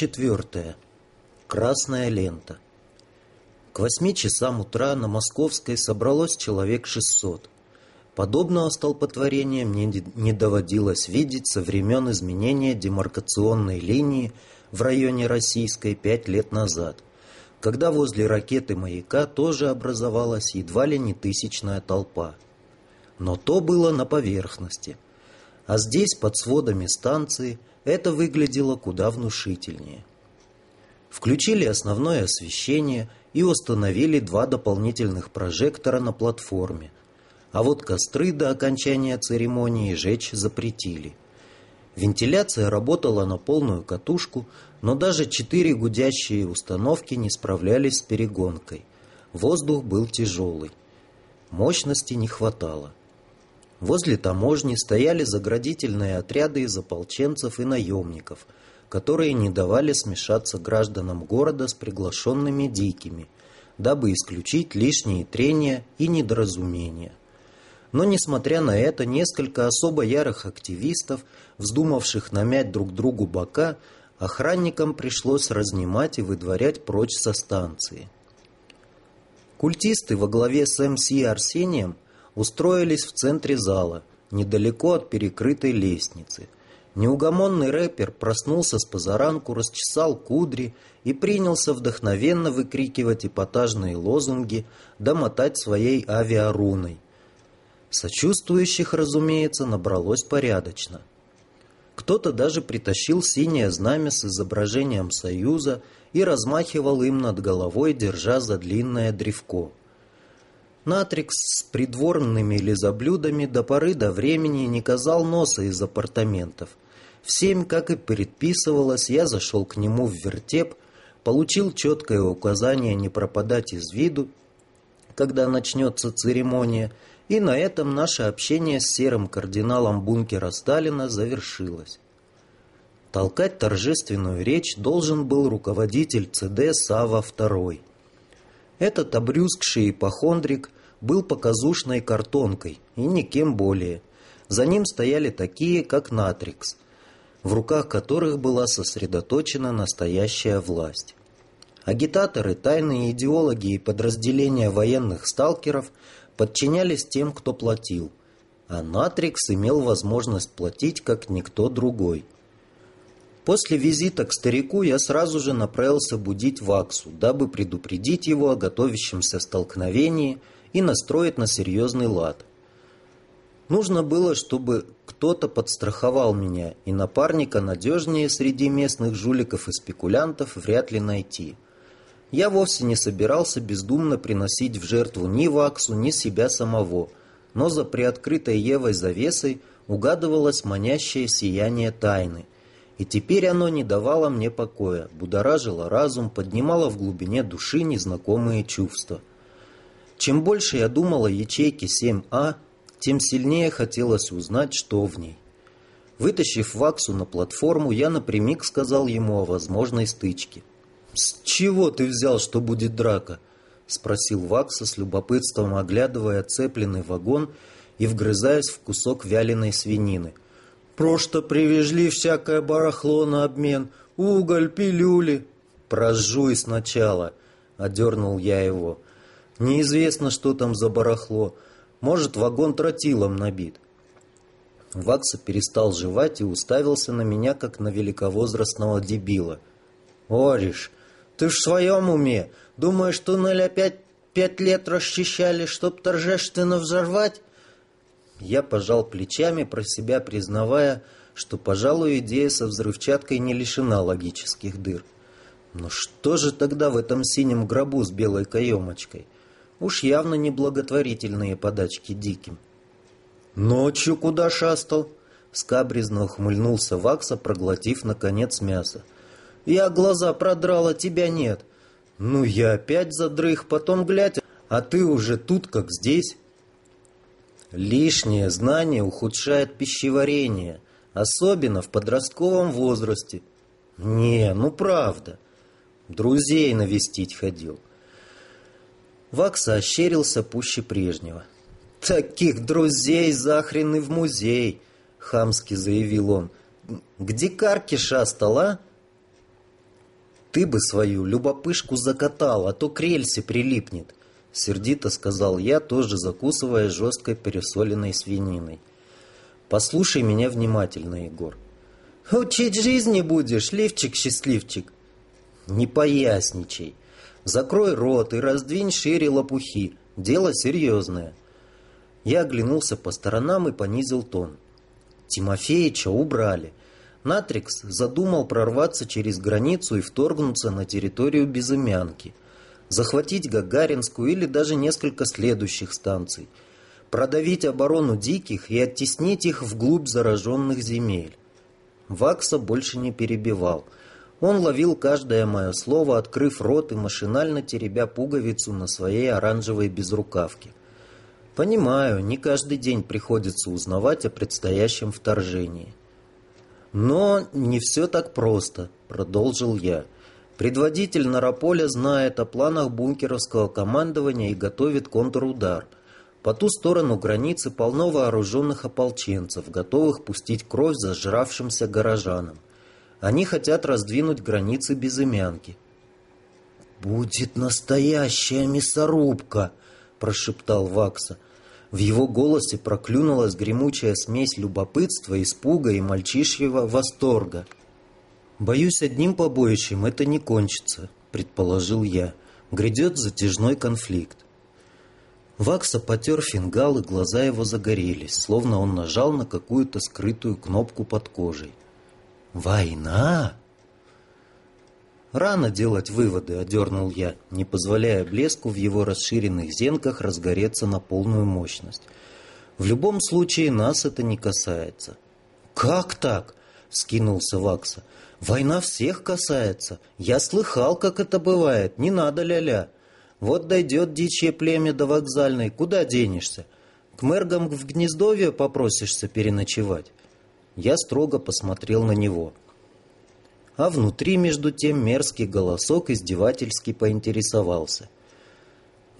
Четвертая. Красная лента. К восьми часам утра на Московской собралось человек шестьсот. Подобного столпотворения мне не доводилось видеть со времен изменения демаркационной линии в районе Российской пять лет назад, когда возле ракеты маяка тоже образовалась едва ли не тысячная толпа. Но то было на поверхности. А здесь, под сводами станции, это выглядело куда внушительнее. Включили основное освещение и установили два дополнительных прожектора на платформе. А вот костры до окончания церемонии жечь запретили. Вентиляция работала на полную катушку, но даже четыре гудящие установки не справлялись с перегонкой. Воздух был тяжелый. Мощности не хватало. Возле таможни стояли заградительные отряды из ополченцев и наемников, которые не давали смешаться гражданам города с приглашенными дикими, дабы исключить лишние трения и недоразумения. Но, несмотря на это, несколько особо ярых активистов, вздумавших намять друг другу бока, охранникам пришлось разнимать и выдворять прочь со станции. Культисты во главе с МС Арсением – устроились в центре зала, недалеко от перекрытой лестницы. Неугомонный рэпер проснулся с позаранку, расчесал кудри и принялся вдохновенно выкрикивать эпатажные лозунги да мотать своей авиаруной. Сочувствующих, разумеется, набралось порядочно. Кто-то даже притащил синее знамя с изображением Союза и размахивал им над головой, держа за длинное древко. Натрикс с придворными лизоблюдами до поры до времени не казал носа из апартаментов. В семь, как и предписывалось, я зашел к нему в вертеп, получил четкое указание не пропадать из виду, когда начнется церемония, и на этом наше общение с серым кардиналом бункера Сталина завершилось. Толкать торжественную речь должен был руководитель ЦД Сава II. Этот обрюзгший ипохондрик был показушной картонкой и никем более. За ним стояли такие, как Натрикс, в руках которых была сосредоточена настоящая власть. Агитаторы, тайные идеологи и подразделения военных сталкеров подчинялись тем, кто платил, а Натрикс имел возможность платить, как никто другой. После визита к старику я сразу же направился будить Ваксу, дабы предупредить его о готовящемся столкновении – и настроить на серьезный лад. Нужно было, чтобы кто-то подстраховал меня, и напарника надежнее среди местных жуликов и спекулянтов вряд ли найти. Я вовсе не собирался бездумно приносить в жертву ни Ваксу, ни себя самого, но за приоткрытой Евой завесой угадывалось манящее сияние тайны. И теперь оно не давало мне покоя, будоражило разум, поднимало в глубине души незнакомые чувства. Чем больше я думал о ячейке 7А, тем сильнее хотелось узнать, что в ней. Вытащив Ваксу на платформу, я напрямик сказал ему о возможной стычке. «С чего ты взял, что будет драка?» — спросил Вакса с любопытством, оглядывая цепленный вагон и вгрызаясь в кусок вяленой свинины. «Просто привезли всякое барахло на обмен, уголь, пилюли». «Прожуй сначала», — одернул я его. Неизвестно, что там за барахло. Может, вагон тротилом набит. Вакса перестал жевать и уставился на меня, как на великовозрастного дебила. «Ориш, ты ж в своем уме? Думаешь, туннель опять пять лет расчищали, чтоб торжественно взорвать?» Я пожал плечами, про себя признавая, что, пожалуй, идея со взрывчаткой не лишена логических дыр. Но что же тогда в этом синем гробу с белой каемочкой? Уж явно не благотворительные подачки диким. «Ночью куда шастал?» Скабрезно ухмыльнулся Вакса, проглотив, наконец, мясо. «Я глаза продрала, тебя нет». «Ну, я опять задрых, потом глядь, а ты уже тут, как здесь». Лишнее знание ухудшает пищеварение, особенно в подростковом возрасте. Не, ну правда. Друзей навестить ходил. Вакса ощерился пуще прежнего. «Таких друзей захрен в музей!» — хамски заявил он. «Где карки шастал, а?» Ты бы свою любопышку закатал, а то к рельсе прилипнет. Сердито сказал я, тоже закусывая жесткой пересоленной свининой. Послушай меня внимательно, Егор. Учить жизни будешь, лифчик-счастливчик. Не поясничай. Закрой рот и раздвинь шире лопухи. Дело серьезное. Я оглянулся по сторонам и понизил тон. Тимофеича убрали. Натрикс задумал прорваться через границу и вторгнуться на территорию Безымянки. Захватить Гагаринскую или даже несколько следующих станций. Продавить оборону диких и оттеснить их вглубь зараженных земель. Вакса больше не перебивал. Он ловил каждое мое слово, открыв рот и машинально теребя пуговицу на своей оранжевой безрукавке. Понимаю, не каждый день приходится узнавать о предстоящем вторжении. Но не все так просто, продолжил я. Предводитель Нараполя знает о планах бункеровского командования и готовит контрудар. По ту сторону границы полно вооруженных ополченцев, готовых пустить кровь зажравшимся горожанам. Они хотят раздвинуть границы безымянки. «Будет настоящая мясорубка!» – прошептал Вакса. В его голосе проклюнулась гремучая смесь любопытства, испуга и мальчишьего восторга. «Боюсь, одним побоищем это не кончится», — предположил я. «Грядет затяжной конфликт». Вакса потер фингал, и глаза его загорелись, словно он нажал на какую-то скрытую кнопку под кожей. «Война?» «Рано делать выводы», — одернул я, не позволяя блеску в его расширенных зенках разгореться на полную мощность. «В любом случае нас это не касается». «Как так?» — скинулся Вакса. «Война всех касается. Я слыхал, как это бывает. Не надо ля-ля. Вот дойдет дичье племя до вокзальной. Куда денешься? К мэргам в гнездовье попросишься переночевать?» Я строго посмотрел на него. — а внутри, между тем, мерзкий голосок издевательски поинтересовался.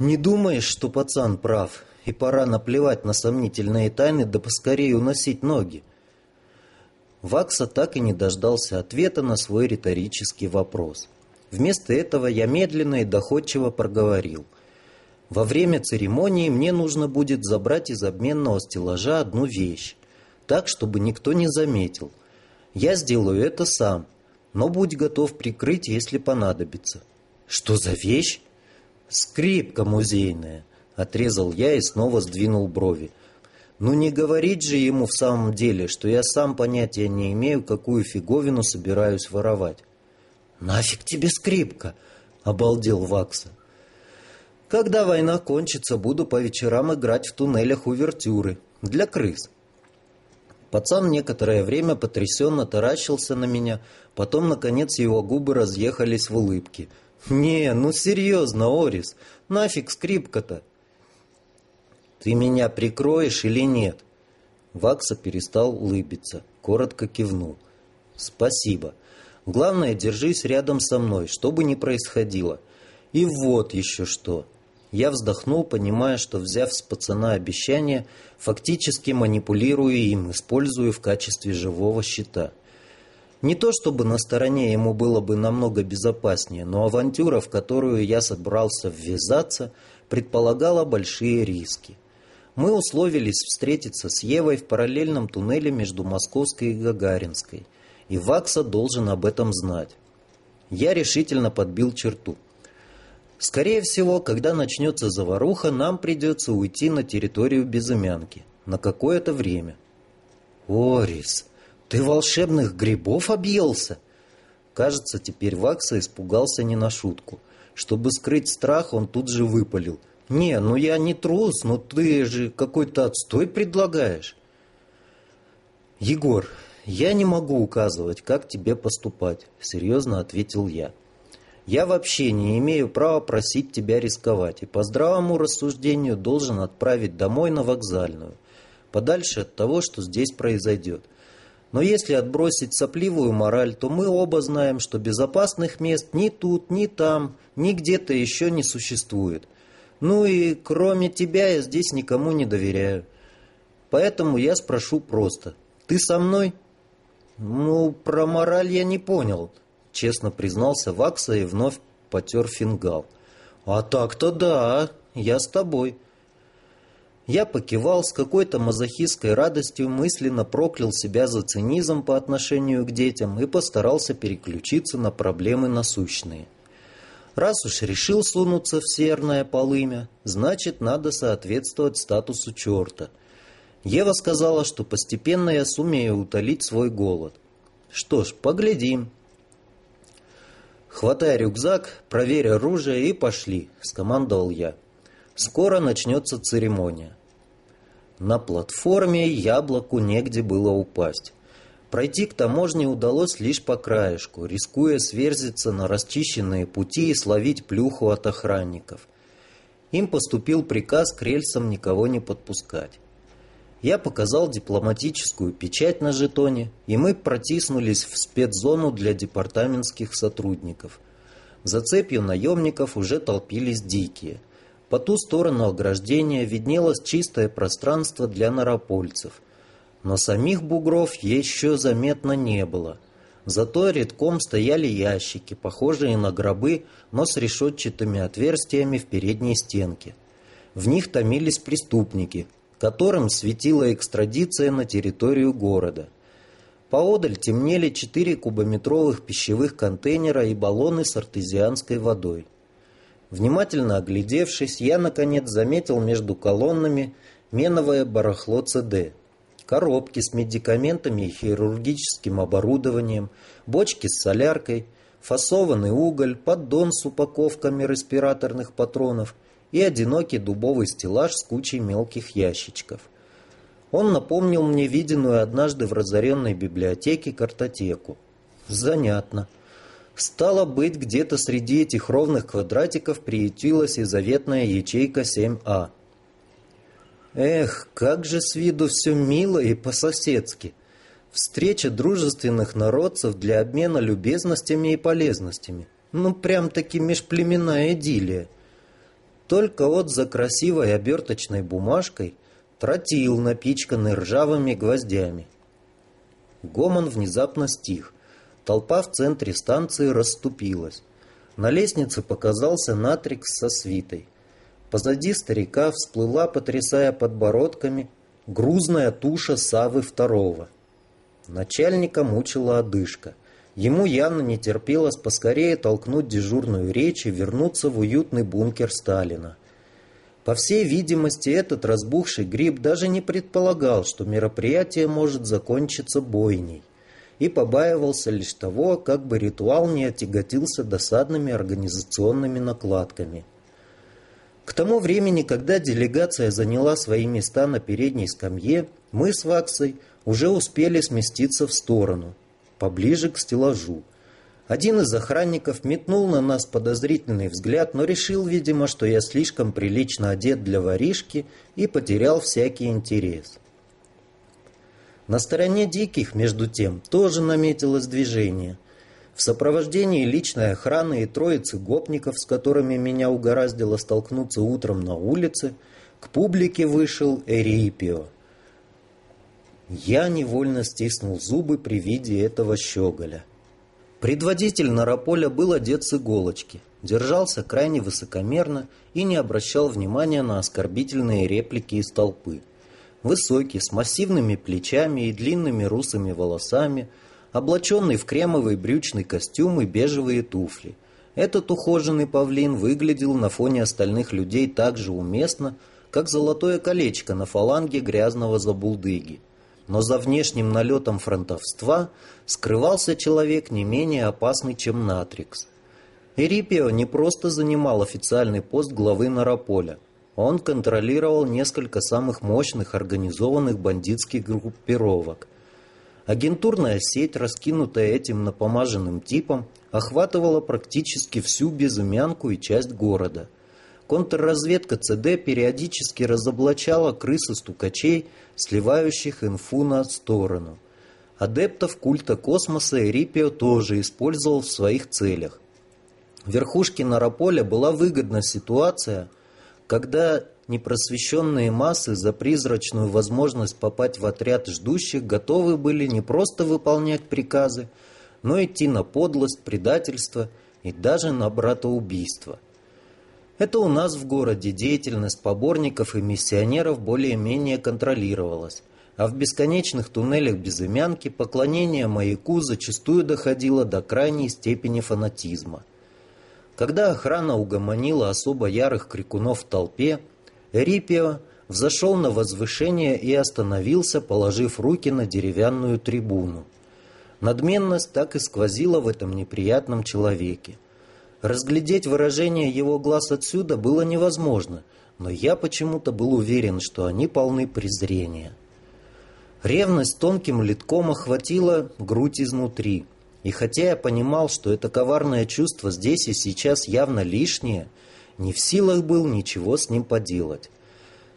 «Не думаешь, что пацан прав, и пора наплевать на сомнительные тайны, да поскорее уносить ноги?» Вакса так и не дождался ответа на свой риторический вопрос. Вместо этого я медленно и доходчиво проговорил. «Во время церемонии мне нужно будет забрать из обменного стеллажа одну вещь, так, чтобы никто не заметил. Я сделаю это сам, но будь готов прикрыть, если понадобится. Что за вещь? Скрипка музейная, отрезал я и снова сдвинул брови. Ну не говорить же ему в самом деле, что я сам понятия не имею, какую фиговину собираюсь воровать. Нафиг тебе скрипка, обалдел Вакса. Когда война кончится, буду по вечерам играть в туннелях увертюры для крыс. Пацан некоторое время потрясенно таращился на меня, потом, наконец, его губы разъехались в улыбке. «Не, ну серьезно, Орис, нафиг скрипка-то?» «Ты меня прикроешь или нет?» Вакса перестал улыбиться, коротко кивнул. «Спасибо. Главное, держись рядом со мной, что бы ни происходило. И вот еще что». Я вздохнул, понимая, что, взяв с пацана обещание, фактически манипулирую им, использую в качестве живого щита. Не то чтобы на стороне ему было бы намного безопаснее, но авантюра, в которую я собрался ввязаться, предполагала большие риски. Мы условились встретиться с Евой в параллельном туннеле между Московской и Гагаринской, и Вакса должен об этом знать. Я решительно подбил черту – Скорее всего, когда начнется заваруха, нам придется уйти на территорию Безымянки. На какое-то время. Орис, ты волшебных грибов объелся? Кажется, теперь Вакса испугался не на шутку. Чтобы скрыть страх, он тут же выпалил. «Не, ну я не трус, но ты же какой-то отстой предлагаешь». «Егор, я не могу указывать, как тебе поступать», — серьезно ответил я. Я вообще не имею права просить тебя рисковать, и по здравому рассуждению должен отправить домой на вокзальную, подальше от того, что здесь произойдет. Но если отбросить сопливую мораль, то мы оба знаем, что безопасных мест ни тут, ни там, ни где-то еще не существует. Ну и кроме тебя я здесь никому не доверяю. Поэтому я спрошу просто. Ты со мной? Ну, про мораль я не понял, честно признался Вакса и вновь потер фингал. «А так-то да, я с тобой». Я покивал с какой-то мазохистской радостью, мысленно проклял себя за цинизм по отношению к детям и постарался переключиться на проблемы насущные. Раз уж решил сунуться в серное полымя, значит, надо соответствовать статусу черта. Ева сказала, что постепенно я сумею утолить свой голод. Что ж, поглядим. «Хватай рюкзак, проверь оружие и пошли», — скомандовал я. «Скоро начнется церемония». На платформе яблоку негде было упасть. Пройти к таможне удалось лишь по краешку, рискуя сверзиться на расчищенные пути и словить плюху от охранников. Им поступил приказ к рельсам никого не подпускать. Я показал дипломатическую печать на жетоне, и мы протиснулись в спецзону для департаментских сотрудников. За цепью наемников уже толпились дикие. По ту сторону ограждения виднелось чистое пространство для наропольцев. Но самих бугров еще заметно не было. Зато редком стояли ящики, похожие на гробы, но с решетчатыми отверстиями в передней стенке. В них томились преступники, которым светила экстрадиция на территорию города. Поодаль темнели четыре кубометровых пищевых контейнера и баллоны с артезианской водой. Внимательно оглядевшись, я, наконец, заметил между колоннами меновое барахло ЦД. Коробки с медикаментами и хирургическим оборудованием, бочки с соляркой, фасованный уголь, поддон с упаковками респираторных патронов и одинокий дубовый стеллаж с кучей мелких ящичков. Он напомнил мне виденную однажды в разоренной библиотеке картотеку. Занятно. Стало быть, где-то среди этих ровных квадратиков приютилась и заветная ячейка 7А. Эх, как же с виду все мило и по-соседски. Встреча дружественных народцев для обмена любезностями и полезностями. Ну, прям-таки межплеменная идиллия. Только вот за красивой оберточной бумажкой тротил, напичканный ржавыми гвоздями. Гомон внезапно стих. Толпа в центре станции расступилась. На лестнице показался Натрикс со свитой. Позади старика всплыла, потрясая подбородками, грузная туша Савы Второго. Начальника мучила одышка. Ему явно не терпелось поскорее толкнуть дежурную речь и вернуться в уютный бункер Сталина. По всей видимости, этот разбухший гриб даже не предполагал, что мероприятие может закончиться бойней и побаивался лишь того, как бы ритуал не отяготился досадными организационными накладками. К тому времени, когда делегация заняла свои места на передней скамье, мы с Ваксой уже успели сместиться в сторону, поближе к стеллажу. Один из охранников метнул на нас подозрительный взгляд, но решил, видимо, что я слишком прилично одет для воришки и потерял всякий интерес. На стороне диких, между тем, тоже наметилось движение. В сопровождении личной охраны и троицы гопников, с которыми меня угораздило столкнуться утром на улице, к публике вышел Эрипио. Я невольно стиснул зубы при виде этого щеголя. Предводитель Нараполя был одет с иголочки, держался крайне высокомерно и не обращал внимания на оскорбительные реплики из толпы. Высокий, с массивными плечами и длинными русыми волосами, облаченный в кремовый брючный костюм и бежевые туфли. Этот ухоженный павлин выглядел на фоне остальных людей так же уместно, как золотое колечко на фаланге грязного забулдыги. Но за внешним налетом фронтовства скрывался человек не менее опасный, чем Натрикс. Эрипио не просто занимал официальный пост главы Нараполя – он контролировал несколько самых мощных организованных бандитских группировок. Агентурная сеть, раскинутая этим напомаженным типом, охватывала практически всю безымянку и часть города. Контрразведка ЦД периодически разоблачала крысы-стукачей, сливающих инфу на сторону. Адептов культа космоса Эрипио тоже использовал в своих целях. Верхушке Нараполя была выгодна ситуация – когда непросвещенные массы за призрачную возможность попасть в отряд ждущих готовы были не просто выполнять приказы, но идти на подлость, предательство и даже на братоубийство. Это у нас в городе деятельность поборников и миссионеров более-менее контролировалась, а в бесконечных туннелях безымянки поклонение маяку зачастую доходило до крайней степени фанатизма. Когда охрана угомонила особо ярых крикунов в толпе, Рипио взошел на возвышение и остановился, положив руки на деревянную трибуну. Надменность так и сквозила в этом неприятном человеке. Разглядеть выражение его глаз отсюда было невозможно, но я почему-то был уверен, что они полны презрения. Ревность тонким литком охватила грудь изнутри. И хотя я понимал, что это коварное чувство здесь и сейчас явно лишнее, не в силах был ничего с ним поделать.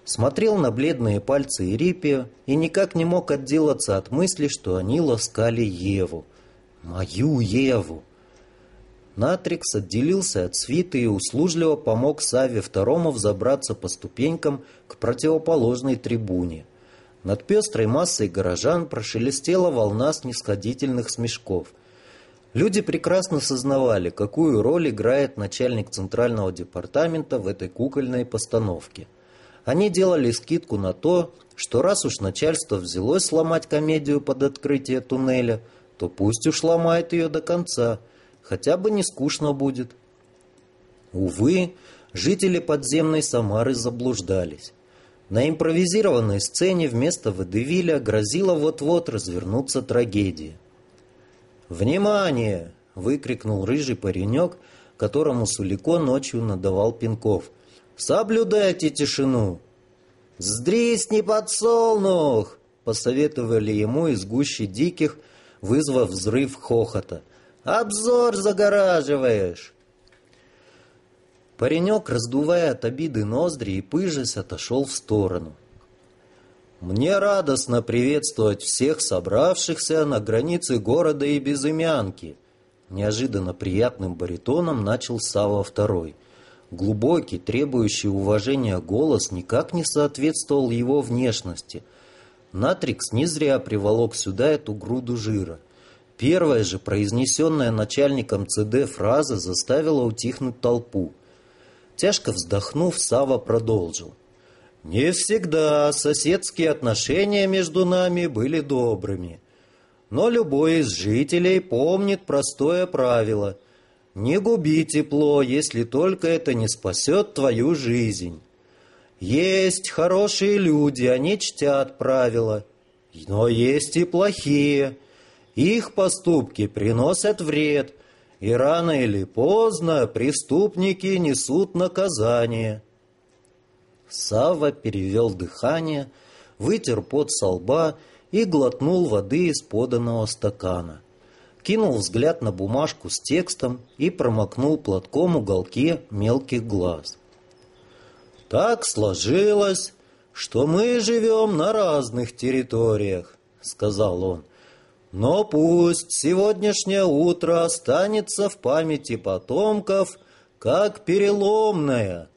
Смотрел на бледные пальцы Ирипия и никак не мог отделаться от мысли, что они ласкали Еву. Мою Еву! Натрикс отделился от свиты и услужливо помог Саве Второму взобраться по ступенькам к противоположной трибуне. Над пестрой массой горожан прошелестела волна снисходительных смешков. Люди прекрасно сознавали, какую роль играет начальник Центрального департамента в этой кукольной постановке. Они делали скидку на то, что раз уж начальство взялось сломать комедию под открытие туннеля, то пусть уж ломает ее до конца – хотя бы не скучно будет. Увы, жители подземной Самары заблуждались. На импровизированной сцене вместо Водевиля грозила вот-вот развернуться трагедия. «Внимание!» — выкрикнул рыжий паренек, которому Сулико ночью надавал пинков. «Соблюдайте тишину!» «Сдрисни, подсолнух!» — посоветовали ему из гущи диких, вызвав взрыв хохота. Обзор загораживаешь!» Паренек, раздувая от обиды ноздри и пыжась, отошел в сторону. «Мне радостно приветствовать всех собравшихся на границе города и безымянки!» Неожиданно приятным баритоном начал Сава Второй. Глубокий, требующий уважения голос никак не соответствовал его внешности. Натрикс не зря приволок сюда эту груду жира – Первая же, произнесенная начальником ЦД фраза, заставила утихнуть толпу. Тяжко вздохнув, Сава продолжил. «Не всегда соседские отношения между нами были добрыми. Но любой из жителей помнит простое правило. Не губи тепло, если только это не спасет твою жизнь. Есть хорошие люди, они чтят правила. Но есть и плохие – их поступки приносят вред, и рано или поздно преступники несут наказание. Сава перевел дыхание, вытер пот со лба и глотнул воды из поданного стакана. Кинул взгляд на бумажку с текстом и промокнул платком уголки мелких глаз. «Так сложилось, что мы живем на разных территориях», — сказал он. Но пусть сегодняшнее утро останется в памяти потомков как переломное.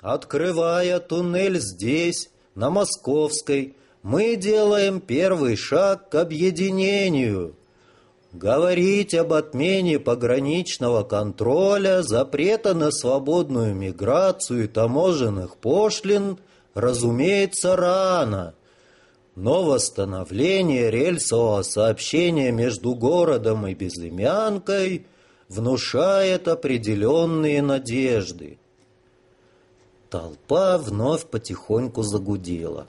Открывая туннель здесь, на Московской, мы делаем первый шаг к объединению. Говорить об отмене пограничного контроля, запрета на свободную миграцию и таможенных пошлин, разумеется, рано – но восстановление рельсового сообщения между городом и Безымянкой внушает определенные надежды. Толпа вновь потихоньку загудела.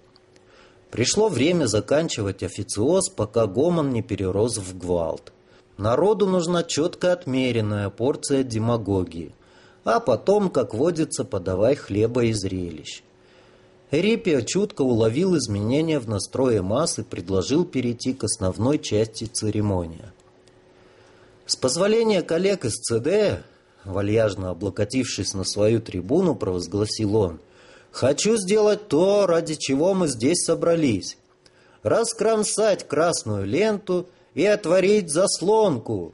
Пришло время заканчивать официоз, пока гомон не перерос в гвалт. Народу нужна четко отмеренная порция демагогии, а потом, как водится, подавай хлеба и зрелищ. Рипио чутко уловил изменения в настрое масс и предложил перейти к основной части церемонии. С позволения коллег из ЦД, вальяжно облокотившись на свою трибуну, провозгласил он, «Хочу сделать то, ради чего мы здесь собрались. Раскромсать красную ленту и отворить заслонку».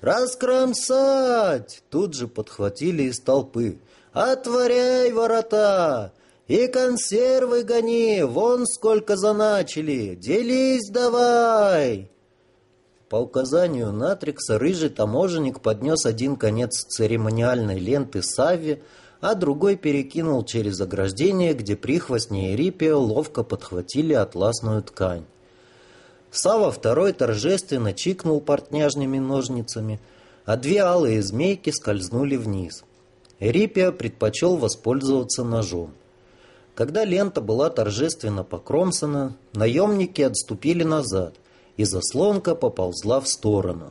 «Раскромсать!» Тут же подхватили из толпы. «Отворяй ворота! И консервы гони, вон сколько заначили, делись давай!» По указанию Натрикса рыжий таможенник поднес один конец церемониальной ленты Савве, а другой перекинул через ограждение, где прихвостни и Рипия ловко подхватили атласную ткань. Сава второй торжественно чикнул портняжными ножницами, а две алые змейки скользнули вниз. Рипия предпочел воспользоваться ножом. Когда лента была торжественно покромсана, наемники отступили назад, и заслонка поползла в сторону.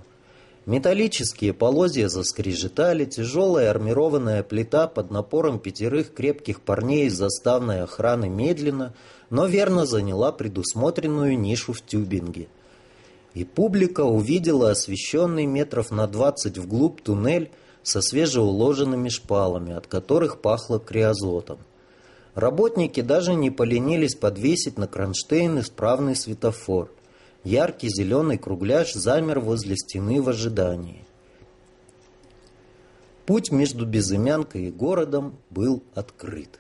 Металлические полозья заскрежетали, тяжелая армированная плита под напором пятерых крепких парней из заставной охраны медленно, но верно заняла предусмотренную нишу в тюбинге. И публика увидела освещенный метров на двадцать вглубь туннель со свежеуложенными шпалами, от которых пахло криозотом. Работники даже не поленились подвесить на кронштейн исправный светофор. Яркий зеленый кругляш замер возле стены в ожидании. Путь между Безымянкой и городом был открыт.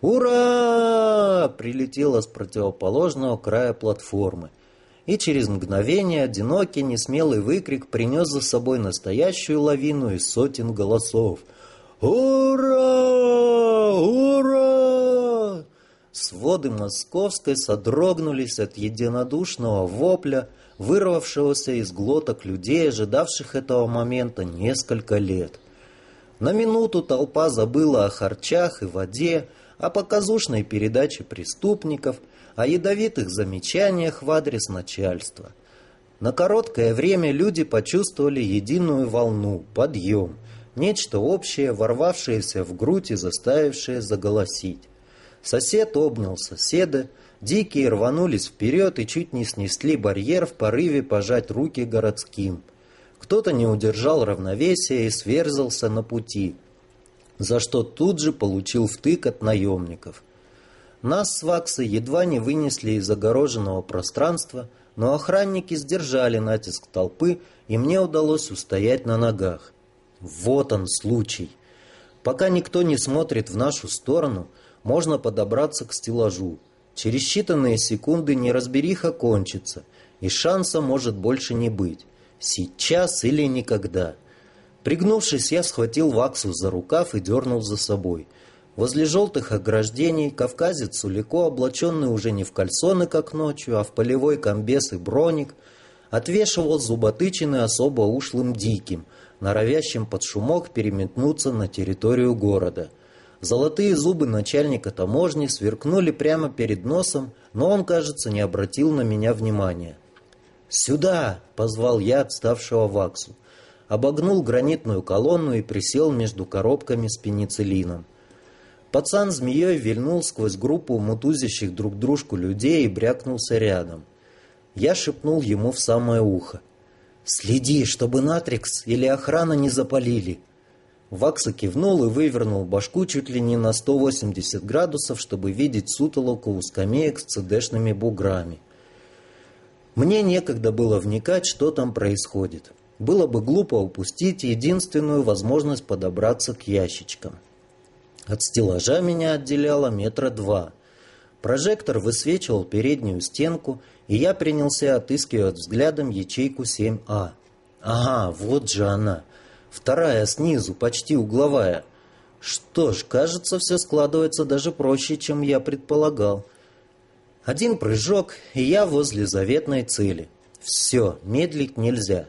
«Ура!» прилетело с противоположного края платформы, и через мгновение одинокий несмелый выкрик принес за собой настоящую лавину из сотен голосов. «Ура! Ура!» Своды Московской содрогнулись от единодушного вопля, вырвавшегося из глоток людей, ожидавших этого момента несколько лет. На минуту толпа забыла о харчах и воде, о показушной передаче преступников, о ядовитых замечаниях в адрес начальства. На короткое время люди почувствовали единую волну, подъем – Нечто общее, ворвавшееся в грудь и заставившее заголосить. Сосед обнял соседа, дикие рванулись вперед и чуть не снесли барьер в порыве пожать руки городским. Кто-то не удержал равновесия и сверзался на пути, за что тут же получил втык от наемников. Нас с Ваксой едва не вынесли из огороженного пространства, но охранники сдержали натиск толпы, и мне удалось устоять на ногах. Вот он случай. Пока никто не смотрит в нашу сторону, можно подобраться к стеллажу. Через считанные секунды неразбериха кончится, и шанса может больше не быть. Сейчас или никогда. Пригнувшись, я схватил Ваксу за рукав и дернул за собой. Возле желтых ограждений кавказец Сулико, облаченный уже не в кальсоны, как ночью, а в полевой комбес и броник, отвешивал зуботычины особо ушлым диким – норовящим под шумок переметнуться на территорию города. Золотые зубы начальника таможни сверкнули прямо перед носом, но он, кажется, не обратил на меня внимания. «Сюда!» — позвал я отставшего ваксу. Обогнул гранитную колонну и присел между коробками с пенициллином. Пацан змеей вильнул сквозь группу мутузящих друг дружку людей и брякнулся рядом. Я шепнул ему в самое ухо. «Следи, чтобы Натрикс или охрана не запалили». Вакса кивнул и вывернул башку чуть ли не на 180 градусов, чтобы видеть сутолоку у скамеек с цедешными буграми. Мне некогда было вникать, что там происходит. Было бы глупо упустить единственную возможность подобраться к ящичкам. От стеллажа меня отделяло метра два. Прожектор высвечивал переднюю стенку, и я принялся отыскивать взглядом ячейку 7А. Ага, вот же она. Вторая снизу, почти угловая. Что ж, кажется, все складывается даже проще, чем я предполагал. Один прыжок, и я возле заветной цели. Все, медлить нельзя.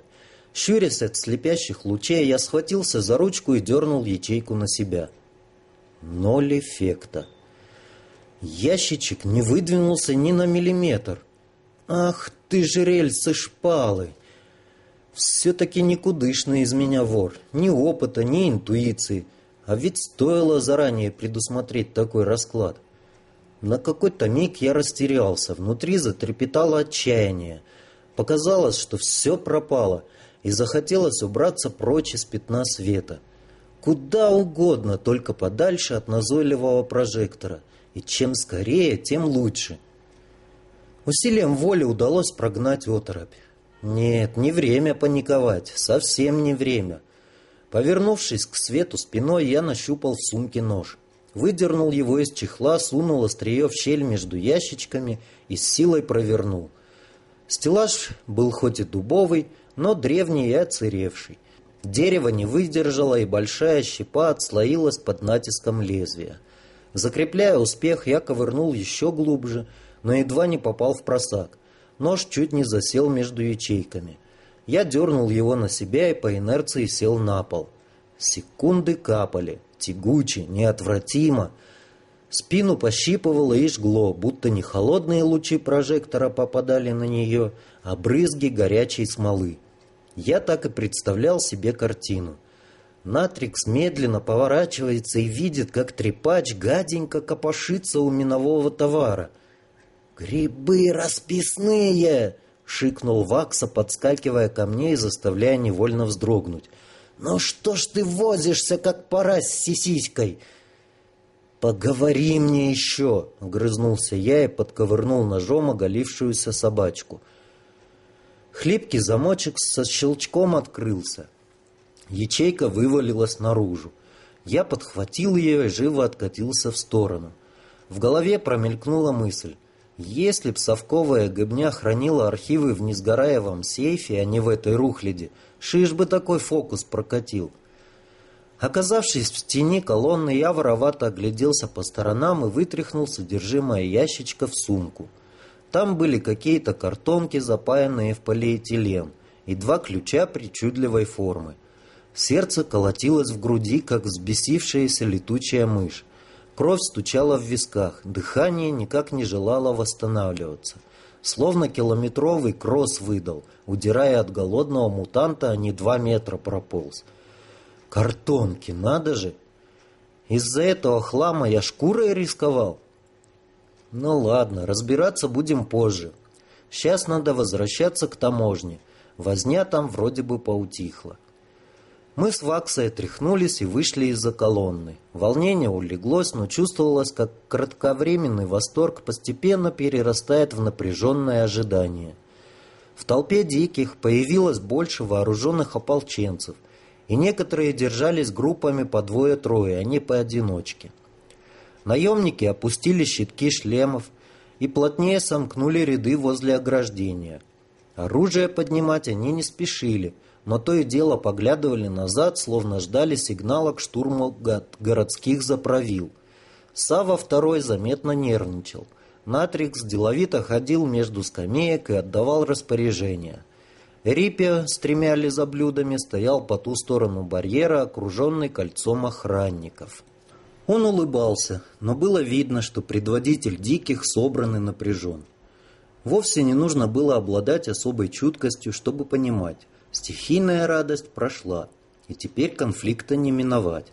Щурясь от слепящих лучей, я схватился за ручку и дернул ячейку на себя. Ноль эффекта. Ящичек не выдвинулся ни на миллиметр. Ах ты же рельсы шпалы! Все-таки никудышный из меня вор. Ни опыта, ни интуиции. А ведь стоило заранее предусмотреть такой расклад. На какой-то миг я растерялся. Внутри затрепетало отчаяние. Показалось, что все пропало, и захотелось убраться прочь из пятна света. Куда угодно, только подальше от назойливого прожектора. И чем скорее, тем лучше. — Усилием воли удалось прогнать оторопь. Нет, не время паниковать, совсем не время. Повернувшись к свету спиной, я нащупал в сумке нож. Выдернул его из чехла, сунул острие в щель между ящичками и с силой провернул. Стеллаж был хоть и дубовый, но древний и оцаревший. Дерево не выдержало, и большая щепа отслоилась под натиском лезвия. Закрепляя успех, я ковырнул еще глубже, но едва не попал в просак. Нож чуть не засел между ячейками. Я дернул его на себя и по инерции сел на пол. Секунды капали, тягуче, неотвратимо. Спину пощипывало и жгло, будто не холодные лучи прожектора попадали на нее, а брызги горячей смолы. Я так и представлял себе картину. Натрикс медленно поворачивается и видит, как трепач гаденько копошится у минового товара. «Грибы расписные!» — шикнул Вакса, подскакивая ко мне и заставляя невольно вздрогнуть. «Ну что ж ты возишься, как пора с сисиськой?» «Поговори мне еще!» — грызнулся я и подковырнул ножом оголившуюся собачку. Хлипкий замочек со щелчком открылся. Ячейка вывалилась наружу. Я подхватил ее и живо откатился в сторону. В голове промелькнула мысль. Если б совковая гыбня хранила архивы в несгораевом сейфе, а не в этой рухляде, шиш бы такой фокус прокатил. Оказавшись в тени колонны, я воровато огляделся по сторонам и вытряхнул содержимое ящичка в сумку. Там были какие-то картонки, запаянные в полиэтилен, и два ключа причудливой формы. Сердце колотилось в груди, как взбесившаяся летучая мышь. Кровь стучала в висках, дыхание никак не желало восстанавливаться. Словно километровый кросс выдал, удирая от голодного мутанта, а не два метра прополз. Картонки, надо же! Из-за этого хлама я шкурой рисковал. Ну ладно, разбираться будем позже. Сейчас надо возвращаться к таможне. Возня там вроде бы поутихла. Мы с Ваксой тряхнулись и вышли из-за колонны. Волнение улеглось, но чувствовалось, как кратковременный восторг постепенно перерастает в напряженное ожидание. В толпе диких появилось больше вооруженных ополченцев, и некоторые держались группами по двое-трое, а не поодиночке. Наемники опустили щитки шлемов и плотнее сомкнули ряды возле ограждения. Оружие поднимать они не спешили – но то и дело поглядывали назад, словно ждали сигнала к штурму городских заправил. Сава второй заметно нервничал. Натрикс деловито ходил между скамеек и отдавал распоряжения. Рипия с тремя лизоблюдами стоял по ту сторону барьера, окруженный кольцом охранников. Он улыбался, но было видно, что предводитель диких собран и напряжен. Вовсе не нужно было обладать особой чуткостью, чтобы понимать. Стихийная радость прошла, и теперь конфликта не миновать.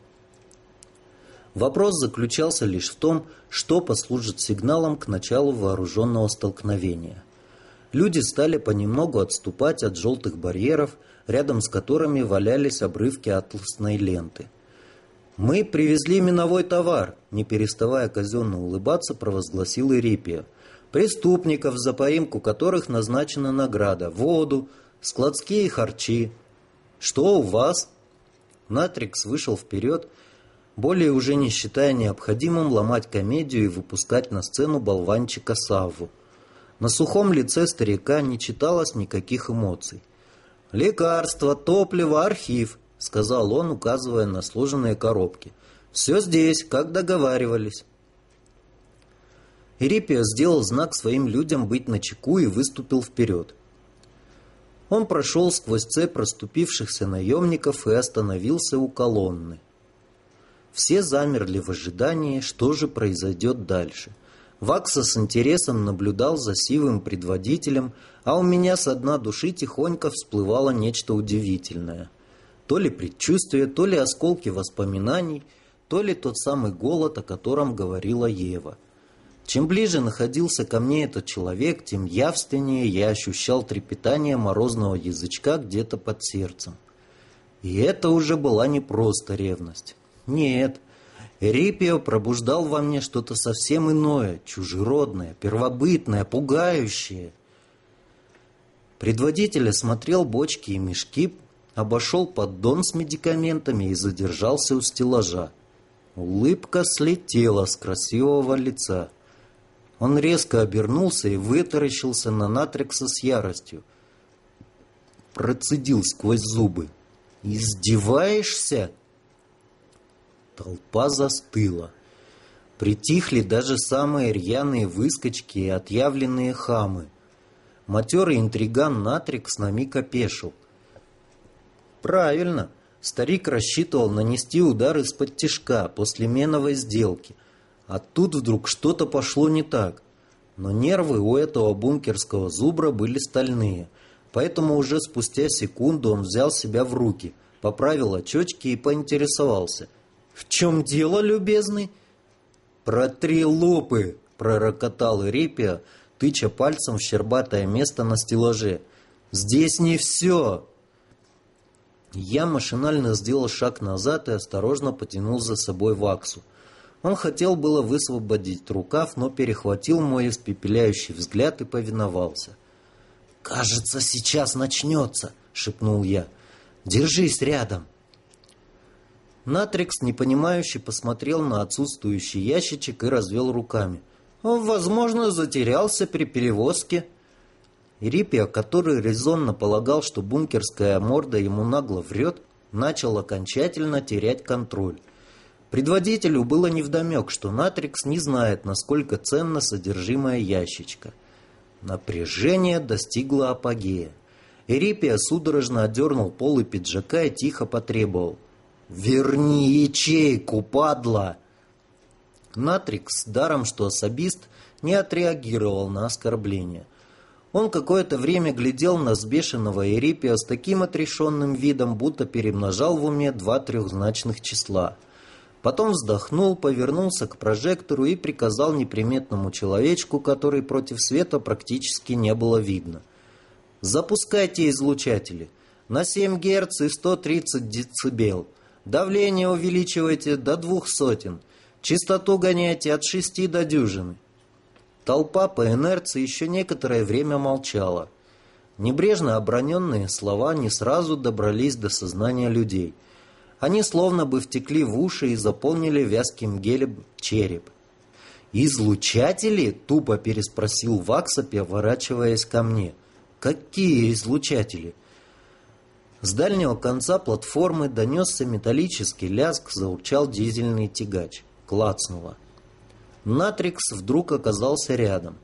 Вопрос заключался лишь в том, что послужит сигналом к началу вооруженного столкновения. Люди стали понемногу отступать от желтых барьеров, рядом с которыми валялись обрывки атласной ленты. «Мы привезли миновой товар», — не переставая казенно улыбаться, провозгласил Ирипия. «Преступников, за поимку которых назначена награда, воду, складские харчи. Что у вас?» Натрикс вышел вперед, более уже не считая необходимым ломать комедию и выпускать на сцену болванчика Савву. На сухом лице старика не читалось никаких эмоций. «Лекарство, топливо, архив», — сказал он, указывая на сложенные коробки. «Все здесь, как договаривались». Ирипия сделал знак своим людям быть начеку и выступил вперед. Он прошел сквозь цепь проступившихся наемников и остановился у колонны. Все замерли в ожидании, что же произойдет дальше. Вакса с интересом наблюдал за сивым предводителем, а у меня с дна души тихонько всплывало нечто удивительное. То ли предчувствие, то ли осколки воспоминаний, то ли тот самый голод, о котором говорила Ева – чем ближе находился ко мне этот человек, тем явственнее я ощущал трепетание морозного язычка где-то под сердцем. И это уже была не просто ревность. Нет, Рипио пробуждал во мне что-то совсем иное, чужеродное, первобытное, пугающее. Предводитель осмотрел бочки и мешки, обошел поддон с медикаментами и задержался у стеллажа. Улыбка слетела с красивого лица. Он резко обернулся и вытаращился на Натрикса с яростью. Процедил сквозь зубы. «Издеваешься?» Толпа застыла. Притихли даже самые рьяные выскочки и отъявленные хамы. Матерый интриган Натрикс на миг опешил. Правильно. Старик рассчитывал нанести удар из-под тишка после меновой сделки. А тут вдруг что-то пошло не так. Но нервы у этого бункерского зубра были стальные. Поэтому уже спустя секунду он взял себя в руки, поправил очечки и поинтересовался. «В чем дело, любезный?» «Протри лопы!» — пророкотал Ирипия, тыча пальцем в щербатое место на стеллаже. «Здесь не все!» Я машинально сделал шаг назад и осторожно потянул за собой Ваксу. Он хотел было высвободить рукав, но перехватил мой испепеляющий взгляд и повиновался. «Кажется, сейчас начнется», — шепнул я. «Держись рядом». Натрикс, непонимающе, посмотрел на отсутствующий ящичек и развел руками. «Он, возможно, затерялся при перевозке». Ирипия, который резонно полагал, что бункерская морда ему нагло врет, начал окончательно терять контроль. Предводителю было невдомек, что Натрикс не знает, насколько ценно содержимое ящичка. Напряжение достигло апогея. Эрипия судорожно отдернул полы пиджака и тихо потребовал. «Верни ячейку, падла!» Натрикс, даром что особист, не отреагировал на оскорбление – он какое-то время глядел на сбешенного Эрипия с таким отрешенным видом, будто перемножал в уме два трехзначных числа. Потом вздохнул, повернулся к прожектору и приказал неприметному человечку, который против света практически не было видно. «Запускайте излучатели. На 7 Гц и 130 дБ. Давление увеличивайте до двух сотен. Частоту гоняйте от шести до дюжины. Толпа по инерции еще некоторое время молчала. Небрежно оброненные слова не сразу добрались до сознания людей. Они словно бы втекли в уши и заполнили вязким гелем череп. «Излучатели?» — тупо переспросил Вакса, поворачиваясь ко мне. «Какие излучатели?» С дальнего конца платформы донесся металлический лязг, заурчал дизельный тягач. Клацнуло. Натрикс вдруг оказался рядом.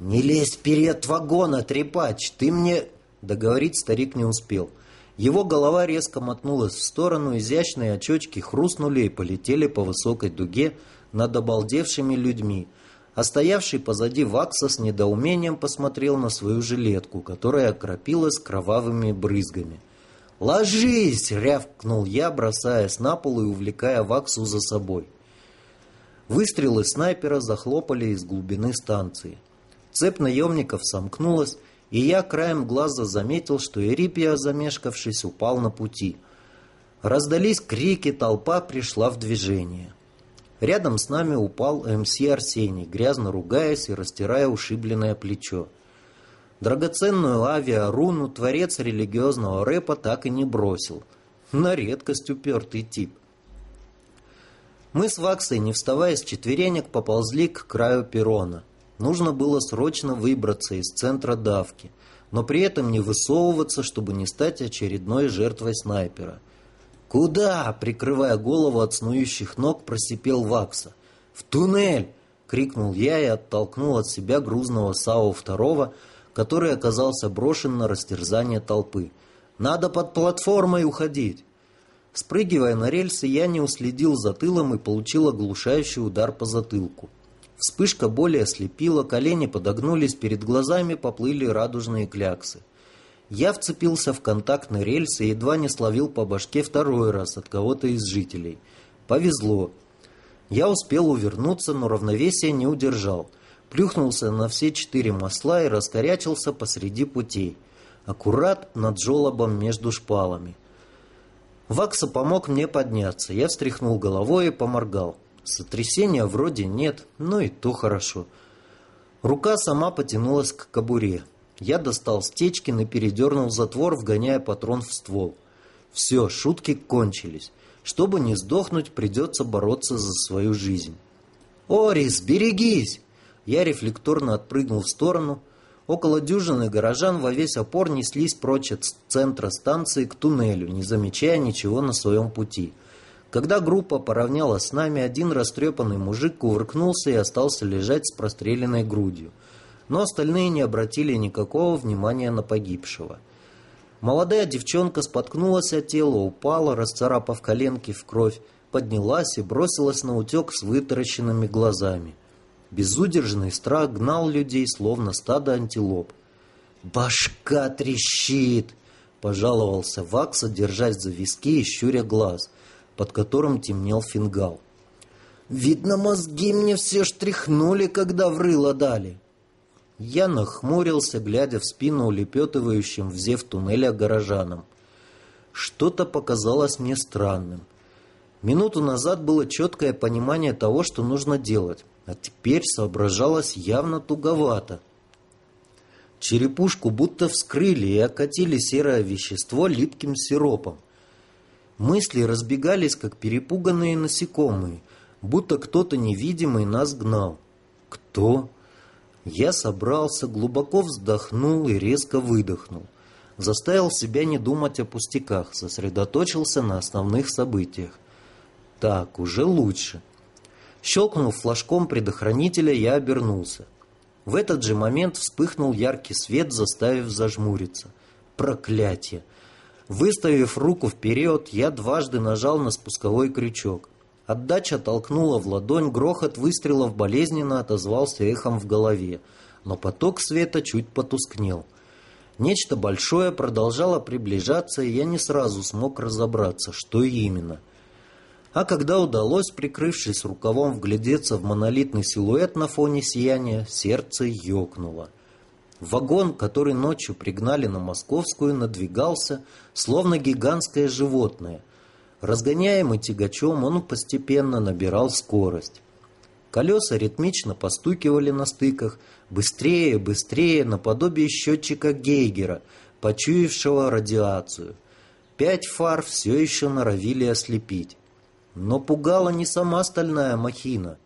«Не лезь вперед вагона, трепач! Ты мне...» Договорить старик не успел. Его голова резко мотнулась в сторону, изящные очечки хрустнули и полетели по высокой дуге над обалдевшими людьми, а стоявший позади Вакса с недоумением посмотрел на свою жилетку, которая окропилась кровавыми брызгами. «Ложись!» — рявкнул я, бросаясь на пол и увлекая Ваксу за собой. Выстрелы снайпера захлопали из глубины станции. Цепь наемников сомкнулась, и я краем глаза заметил, что Эрипия, замешкавшись, упал на пути. Раздались крики, толпа пришла в движение. Рядом с нами упал МС Арсений, грязно ругаясь и растирая ушибленное плечо. Драгоценную авиаруну творец религиозного рэпа так и не бросил. На редкость упертый тип. Мы с Ваксой, не вставая с четверенек, поползли к краю перрона. Нужно было срочно выбраться из центра давки, но при этом не высовываться, чтобы не стать очередной жертвой снайпера. «Куда?» — прикрывая голову от снующих ног, просипел Вакса. «В туннель!» — крикнул я и оттолкнул от себя грузного САУ второго, который оказался брошен на растерзание толпы. «Надо под платформой уходить!» Спрыгивая на рельсы, я не уследил за тылом и получил оглушающий удар по затылку. Вспышка боли ослепила, колени подогнулись, перед глазами поплыли радужные кляксы. Я вцепился в контактный рельс и едва не словил по башке второй раз от кого-то из жителей. Повезло. Я успел увернуться, но равновесие не удержал. Плюхнулся на все четыре масла и раскорячился посреди путей. Аккурат над жолобом между шпалами. Вакса помог мне подняться. Я встряхнул головой и поморгал. Сотрясения вроде нет, но и то хорошо. Рука сама потянулась к кобуре. Я достал стечкин и передернул затвор, вгоняя патрон в ствол. Все, шутки кончились. Чтобы не сдохнуть, придется бороться за свою жизнь. «Орис, берегись!» Я рефлекторно отпрыгнул в сторону. Около дюжины горожан во весь опор неслись прочь от центра станции к туннелю, не замечая ничего на своем пути. Когда группа поравнялась с нами, один растрепанный мужик кувыркнулся и остался лежать с простреленной грудью. Но остальные не обратили никакого внимания на погибшего. Молодая девчонка споткнулась от тела, упала, расцарапав коленки в кровь, поднялась и бросилась на утек с вытаращенными глазами. Безудержный страх гнал людей, словно стадо антилоп. «Башка трещит!» — пожаловался Вакса, держась за виски и щуря глаз, под которым темнел фингал. «Видно, мозги мне все штрихнули, когда в рыло дали!» Я нахмурился, глядя в спину улепетывающим в зев туннеля горожанам. Что-то показалось мне странным — Минуту назад было четкое понимание того, что нужно делать, а теперь соображалось явно туговато. Черепушку будто вскрыли и окатили серое вещество липким сиропом. Мысли разбегались, как перепуганные насекомые, будто кто-то невидимый нас гнал. Кто? Я собрался, глубоко вздохнул и резко выдохнул. Заставил себя не думать о пустяках, сосредоточился на основных событиях. Так, уже лучше. Щелкнув флажком предохранителя, я обернулся. В этот же момент вспыхнул яркий свет, заставив зажмуриться. Проклятие! Выставив руку вперед, я дважды нажал на спусковой крючок. Отдача толкнула в ладонь, грохот выстрелов болезненно отозвался эхом в голове, но поток света чуть потускнел. Нечто большое продолжало приближаться, и я не сразу смог разобраться, что именно — а когда удалось, прикрывшись рукавом, вглядеться в монолитный силуэт на фоне сияния, сердце ёкнуло. Вагон, который ночью пригнали на Московскую, надвигался, словно гигантское животное. Разгоняемый тягачом, он постепенно набирал скорость. Колеса ритмично постукивали на стыках, быстрее, быстрее, наподобие счетчика Гейгера, почуявшего радиацию. Пять фар все еще норовили ослепить. Но пугала не сама стальная махина.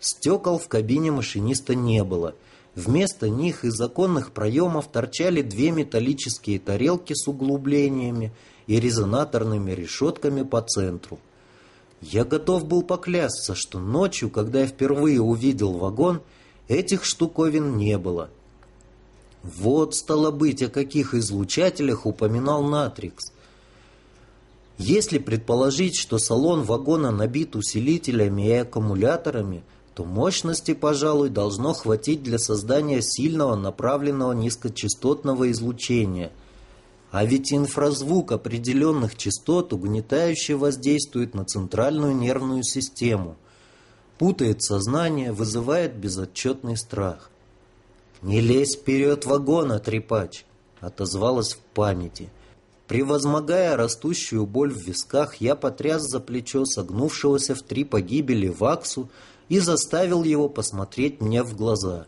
Стекол в кабине машиниста не было. Вместо них из законных проемов торчали две металлические тарелки с углублениями и резонаторными решетками по центру. Я готов был поклясться, что ночью, когда я впервые увидел вагон, этих штуковин не было. Вот, стало быть, о каких излучателях упоминал Натрикс. Если предположить, что салон вагона набит усилителями и аккумуляторами, то мощности, пожалуй, должно хватить для создания сильного направленного низкочастотного излучения. А ведь инфразвук определенных частот угнетающе воздействует на центральную нервную систему. Путает сознание, вызывает безотчетный страх. «Не лезь вперед вагона, трепач!» — отозвалось в памяти. Превозмогая растущую боль в висках, я потряс за плечо согнувшегося в три погибели Ваксу и заставил его посмотреть мне в глаза.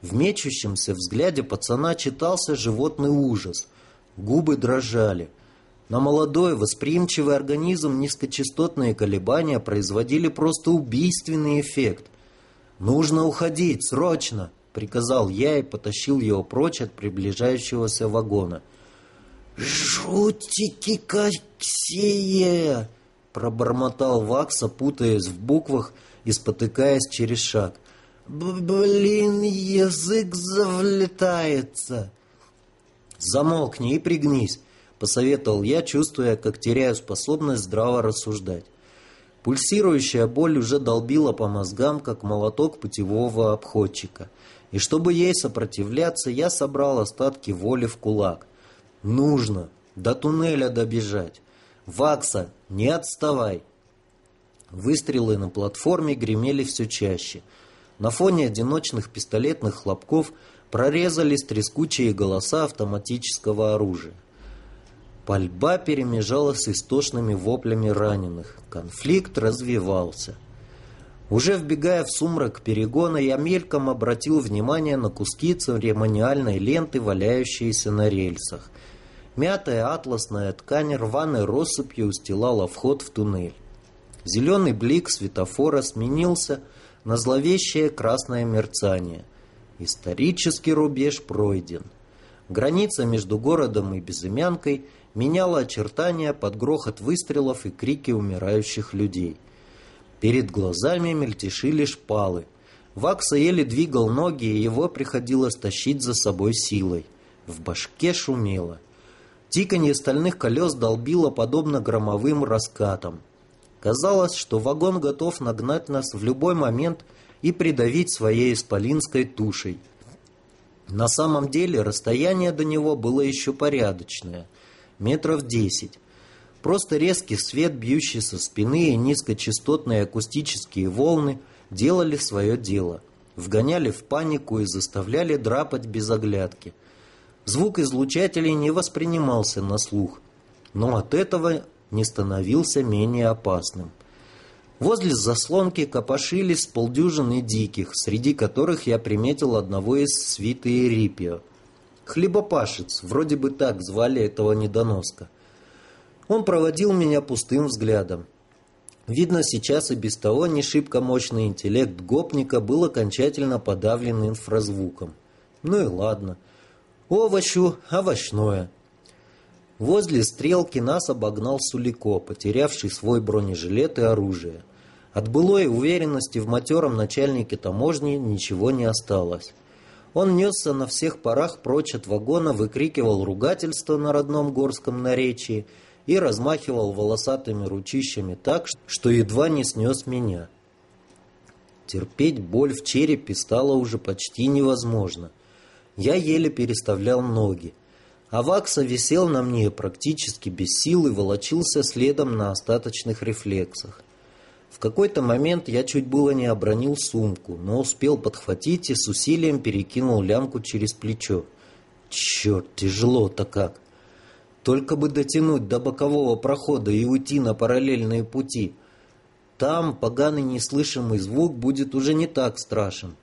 В мечущемся взгляде пацана читался животный ужас. Губы дрожали. На молодой, восприимчивый организм низкочастотные колебания производили просто убийственный эффект. «Нужно уходить, срочно!» — приказал я и потащил его прочь от приближающегося вагона — «Жутики какие!» — пробормотал Вакса, путаясь в буквах и спотыкаясь через шаг. «Блин, язык завлетается!» «Замолкни и пригнись!» — посоветовал я, чувствуя, как теряю способность здраво рассуждать. Пульсирующая боль уже долбила по мозгам, как молоток путевого обходчика. И чтобы ей сопротивляться, я собрал остатки воли в кулак. Нужно до туннеля добежать. Вакса, не отставай. Выстрелы на платформе гремели все чаще. На фоне одиночных пистолетных хлопков прорезались трескучие голоса автоматического оружия. Пальба перемежалась истошными воплями раненых. Конфликт развивался. Уже вбегая в сумрак перегона, я мельком обратил внимание на куски церемониальной ленты, валяющиеся на рельсах. Мятая атласная ткань рваной россыпью устилала вход в туннель. Зеленый блик светофора сменился на зловещее красное мерцание. Исторический рубеж пройден. Граница между городом и Безымянкой меняла очертания под грохот выстрелов и крики умирающих людей. Перед глазами мельтешили шпалы. Вакса еле двигал ноги, и его приходилось тащить за собой силой. В башке шумело. Тиканье стальных колес долбило подобно громовым раскатам. Казалось, что вагон готов нагнать нас в любой момент и придавить своей исполинской тушей. На самом деле расстояние до него было еще порядочное, метров десять. Просто резкий свет, бьющий со спины и низкочастотные акустические волны делали свое дело. Вгоняли в панику и заставляли драпать без оглядки. Звук излучателей не воспринимался на слух, но от этого не становился менее опасным. Возле заслонки копошились полдюжины диких, среди которых я приметил одного из свиты Эрипио. Хлебопашец, вроде бы так звали этого недоноска. Он проводил меня пустым взглядом. Видно, сейчас и без того не шибко мощный интеллект гопника был окончательно подавлен инфразвуком. Ну и ладно. Овощу овощное. Возле стрелки нас обогнал Сулико, потерявший свой бронежилет и оружие. От былой уверенности в матером начальнике таможни ничего не осталось. Он несся на всех парах прочь от вагона, выкрикивал ругательство на родном горском наречии и размахивал волосатыми ручищами так, что едва не снес меня. Терпеть боль в черепе стало уже почти невозможно. Я еле переставлял ноги. Авакса висел на мне практически без сил и волочился следом на остаточных рефлексах. В какой-то момент я чуть было не обронил сумку, но успел подхватить и с усилием перекинул лямку через плечо. Черт, тяжело-то как! Только бы дотянуть до бокового прохода и уйти на параллельные пути. Там поганый неслышимый звук будет уже не так страшен.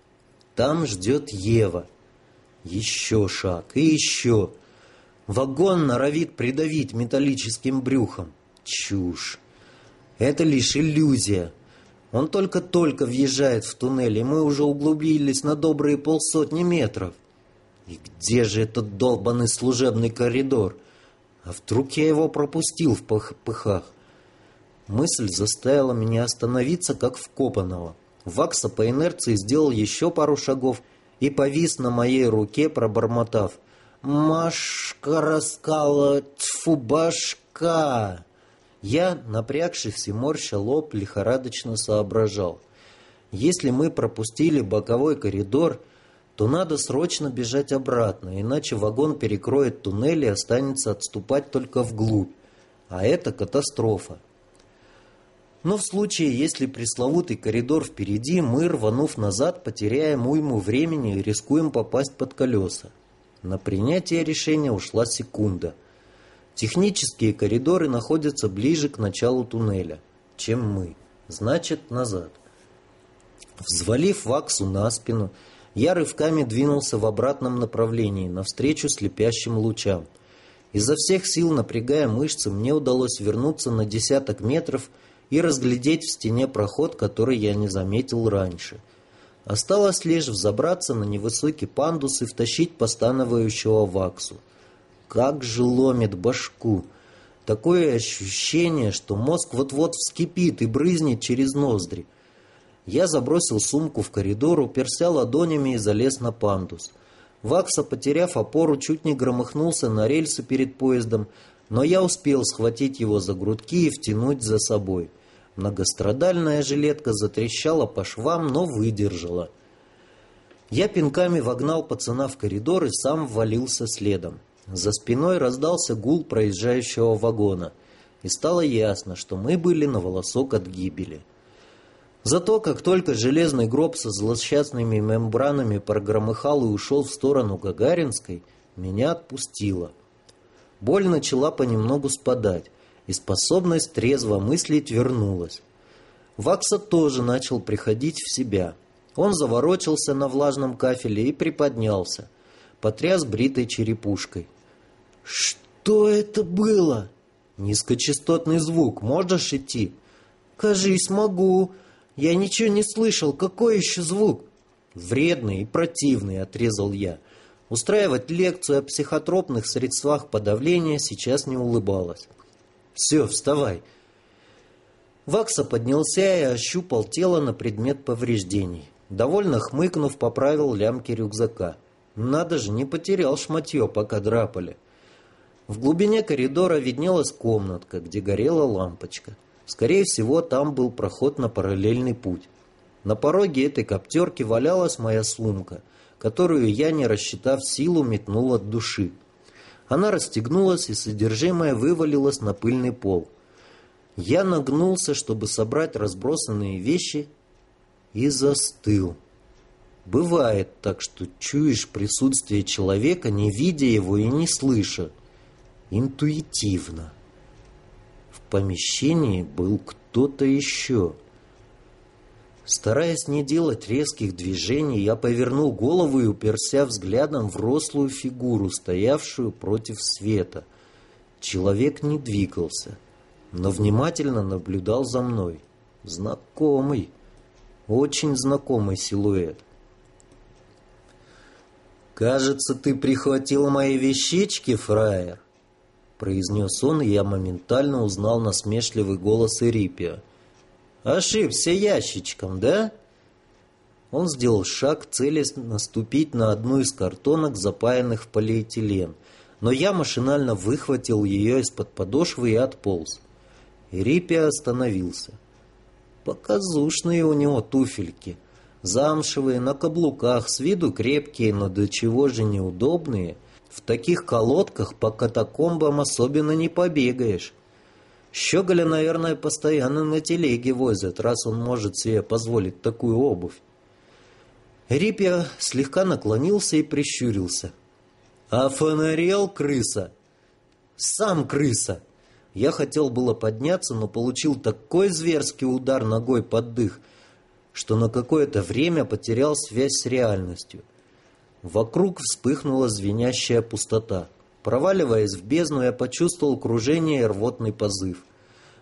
Там ждет Ева. Еще шаг и еще. Вагон норовит придавить металлическим брюхом. Чушь. Это лишь иллюзия. Он только-только въезжает в туннель, и мы уже углубились на добрые полсотни метров. И где же этот долбанный служебный коридор? А вдруг я его пропустил в пыхах? Мысль заставила меня остановиться, как вкопанного. Вакса по инерции сделал еще пару шагов и повис на моей руке, пробормотав — Машка раскала, тьфу, башка. Я, напрягшись и морща лоб, лихорадочно соображал. Если мы пропустили боковой коридор, то надо срочно бежать обратно, иначе вагон перекроет туннель и останется отступать только вглубь. А это катастрофа. Но в случае, если пресловутый коридор впереди, мы, рванув назад, потеряем уйму времени и рискуем попасть под колеса. На принятие решения ушла секунда. Технические коридоры находятся ближе к началу туннеля, чем мы. Значит, назад. Взвалив ваксу на спину, я рывками двинулся в обратном направлении, навстречу слепящим лучам. Изо всех сил напрягая мышцы, мне удалось вернуться на десяток метров и разглядеть в стене проход, который я не заметил раньше – Осталось лишь взобраться на невысокий пандус и втащить постановающего ваксу. Как же ломит башку! Такое ощущение, что мозг вот-вот вскипит и брызнет через ноздри. Я забросил сумку в коридор, уперся ладонями и залез на пандус. Вакса, потеряв опору, чуть не громыхнулся на рельсы перед поездом, но я успел схватить его за грудки и втянуть за собой. Многострадальная жилетка затрещала по швам, но выдержала. Я пинками вогнал пацана в коридор и сам ввалился следом. За спиной раздался гул проезжающего вагона, и стало ясно, что мы были на волосок от гибели. Зато, как только железный гроб со злосчастными мембранами прогромыхал и ушел в сторону Гагаринской, меня отпустило. Боль начала понемногу спадать, и способность трезво мыслить вернулась. Вакса тоже начал приходить в себя. Он заворочился на влажном кафеле и приподнялся. Потряс бритой черепушкой. «Что это было?» «Низкочастотный звук. Можешь идти?» «Кажись, могу. Я ничего не слышал. Какой еще звук?» «Вредный и противный», — отрезал я. Устраивать лекцию о психотропных средствах подавления сейчас не улыбалась. «Все, вставай». Вакса поднялся и ощупал тело на предмет повреждений. Довольно хмыкнув, поправил лямки рюкзака. Надо же, не потерял шматье, пока драпали. В глубине коридора виднелась комнатка, где горела лампочка. Скорее всего, там был проход на параллельный путь. На пороге этой коптерки валялась моя сумка, которую я, не рассчитав силу, метнул от души. Она расстегнулась, и содержимое вывалилось на пыльный пол. Я нагнулся, чтобы собрать разбросанные вещи, и застыл. Бывает так, что чуешь присутствие человека, не видя его и не слыша. Интуитивно. В помещении был кто-то еще. Стараясь не делать резких движений, я повернул голову и уперся взглядом в рослую фигуру, стоявшую против света. Человек не двигался, но внимательно наблюдал за мной. Знакомый, очень знакомый силуэт. «Кажется, ты прихватил мои вещички, фраер», — произнес он, и я моментально узнал насмешливый голос Эрипия. «Ошибся ящичком, да?» Он сделал шаг, целясь наступить на одну из картонок, запаянных в полиэтилен, но я машинально выхватил ее из-под подошвы и отполз. Эрипия остановился. Показушные у него туфельки — Замшевые, на каблуках, с виду крепкие, но до чего же неудобные. В таких колодках по катакомбам особенно не побегаешь. Щеголя, наверное, постоянно на телеге возят, раз он может себе позволить такую обувь. Рипья слегка наклонился и прищурился. «А фонарел, крыса?» «Сам крыса!» Я хотел было подняться, но получил такой зверский удар ногой под дых, что на какое-то время потерял связь с реальностью. Вокруг вспыхнула звенящая пустота. Проваливаясь в бездну, я почувствовал кружение и рвотный позыв.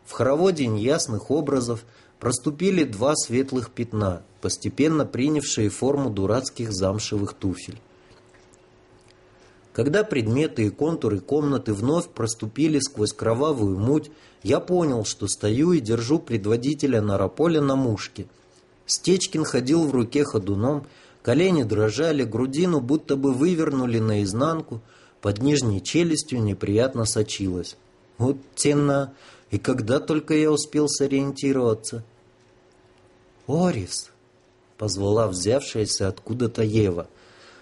В хороводе неясных образов проступили два светлых пятна, постепенно принявшие форму дурацких замшевых туфель. Когда предметы и контуры комнаты вновь проступили сквозь кровавую муть, я понял, что стою и держу предводителя Нараполя на мушке – Стечкин ходил в руке ходуном, колени дрожали, грудину будто бы вывернули наизнанку, под нижней челюстью неприятно сочилось. Вот тена! И когда только я успел сориентироваться? «Орис!» — позвала взявшаяся откуда-то Ева.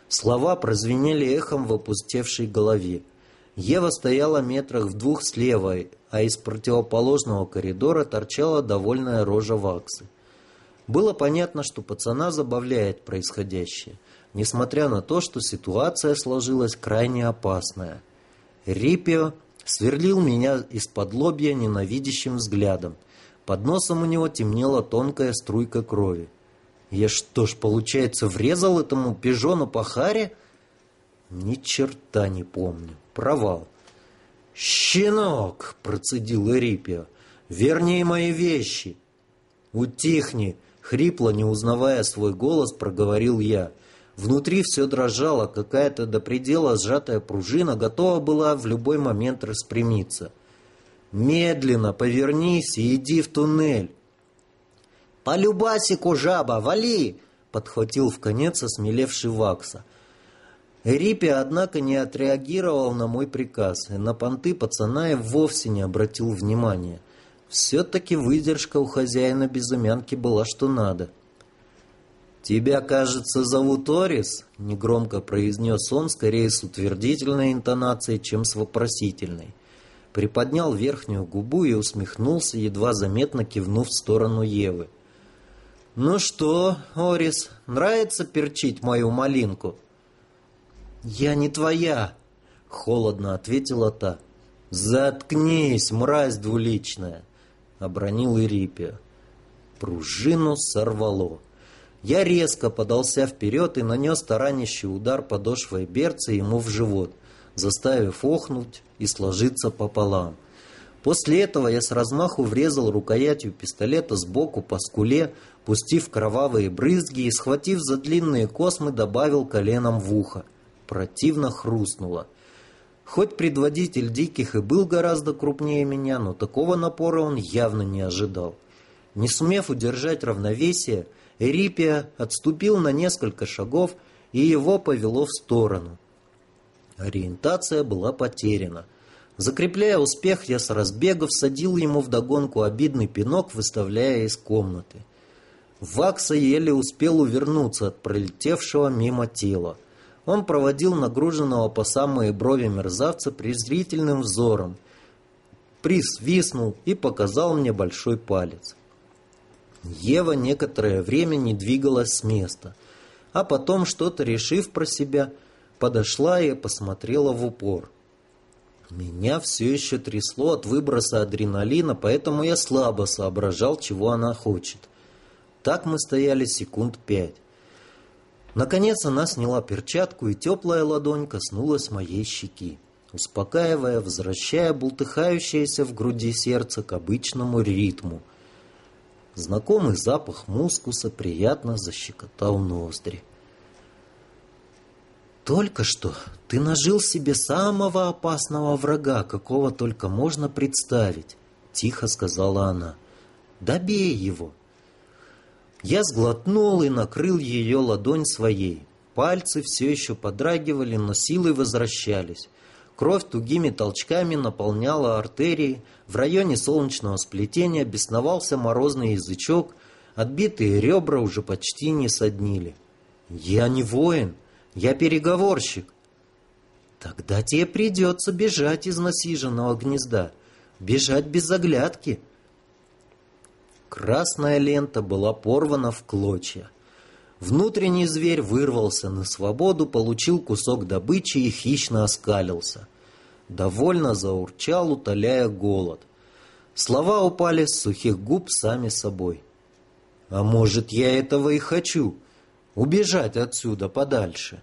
Слова прозвенели эхом в опустевшей голове. Ева стояла метрах в двух слева, а из противоположного коридора торчала довольная рожа ваксы. Было понятно, что пацана забавляет происходящее, несмотря на то, что ситуация сложилась крайне опасная. Рипио сверлил меня из-под лобья ненавидящим взглядом. Под носом у него темнела тонкая струйка крови. Я что ж, получается, врезал этому пижону по харе? Ни черта не помню. Провал. «Щенок!» — процедил Эрипио. «Верни мои вещи!» «Утихни!» Хрипло, не узнавая свой голос, проговорил я. Внутри все дрожало, какая-то до предела сжатая пружина готова была в любой момент распрямиться. «Медленно повернись и иди в туннель!» «По любасику, жаба, вали!» — подхватил в конец осмелевший Вакса. Рипи, однако, не отреагировал на мой приказ, и на понты пацана и вовсе не обратил внимания. Все-таки выдержка у хозяина безымянки была что надо. «Тебя, кажется, зовут Орис?» — негромко произнес он, скорее с утвердительной интонацией, чем с вопросительной. Приподнял верхнюю губу и усмехнулся, едва заметно кивнув в сторону Евы. «Ну что, Орис, нравится перчить мою малинку?» «Я не твоя!» — холодно ответила та. «Заткнись, мразь двуличная!» — обронил Ирипия. Пружину сорвало. Я резко подался вперед и нанес таранящий удар подошвой берца ему в живот, заставив охнуть и сложиться пополам. После этого я с размаху врезал рукоятью пистолета сбоку по скуле, пустив кровавые брызги и, схватив за длинные космы, добавил коленом в ухо. Противно хрустнуло. Хоть предводитель диких и был гораздо крупнее меня, но такого напора он явно не ожидал. Не сумев удержать равновесие, Эрипия отступил на несколько шагов, и его повело в сторону. Ориентация была потеряна. Закрепляя успех, я с разбега всадил ему вдогонку обидный пинок, выставляя из комнаты. Вакса еле успел увернуться от пролетевшего мимо тела. Он проводил нагруженного по самые брови мерзавца презрительным взором, присвистнул и показал мне большой палец. Ева некоторое время не двигалась с места, а потом, что-то решив про себя, подошла и посмотрела в упор. Меня все еще трясло от выброса адреналина, поэтому я слабо соображал, чего она хочет. Так мы стояли секунд пять. Наконец она сняла перчатку, и теплая ладонь коснулась моей щеки, успокаивая, возвращая бултыхающееся в груди сердце к обычному ритму. Знакомый запах мускуса приятно защекотал ноздри. «Только что ты нажил себе самого опасного врага, какого только можно представить», — тихо сказала она. «Добей его». Я сглотнул и накрыл ее ладонь своей. Пальцы все еще подрагивали, но силы возвращались. Кровь тугими толчками наполняла артерии, в районе солнечного сплетения бесновался морозный язычок, отбитые ребра уже почти не соднили. «Я не воин», я переговорщик. Тогда тебе придется бежать из насиженного гнезда. Бежать без оглядки. Красная лента была порвана в клочья. Внутренний зверь вырвался на свободу, получил кусок добычи и хищно оскалился. Довольно заурчал, утоляя голод. Слова упали с сухих губ сами собой. «А может, я этого и хочу?» убежать отсюда подальше.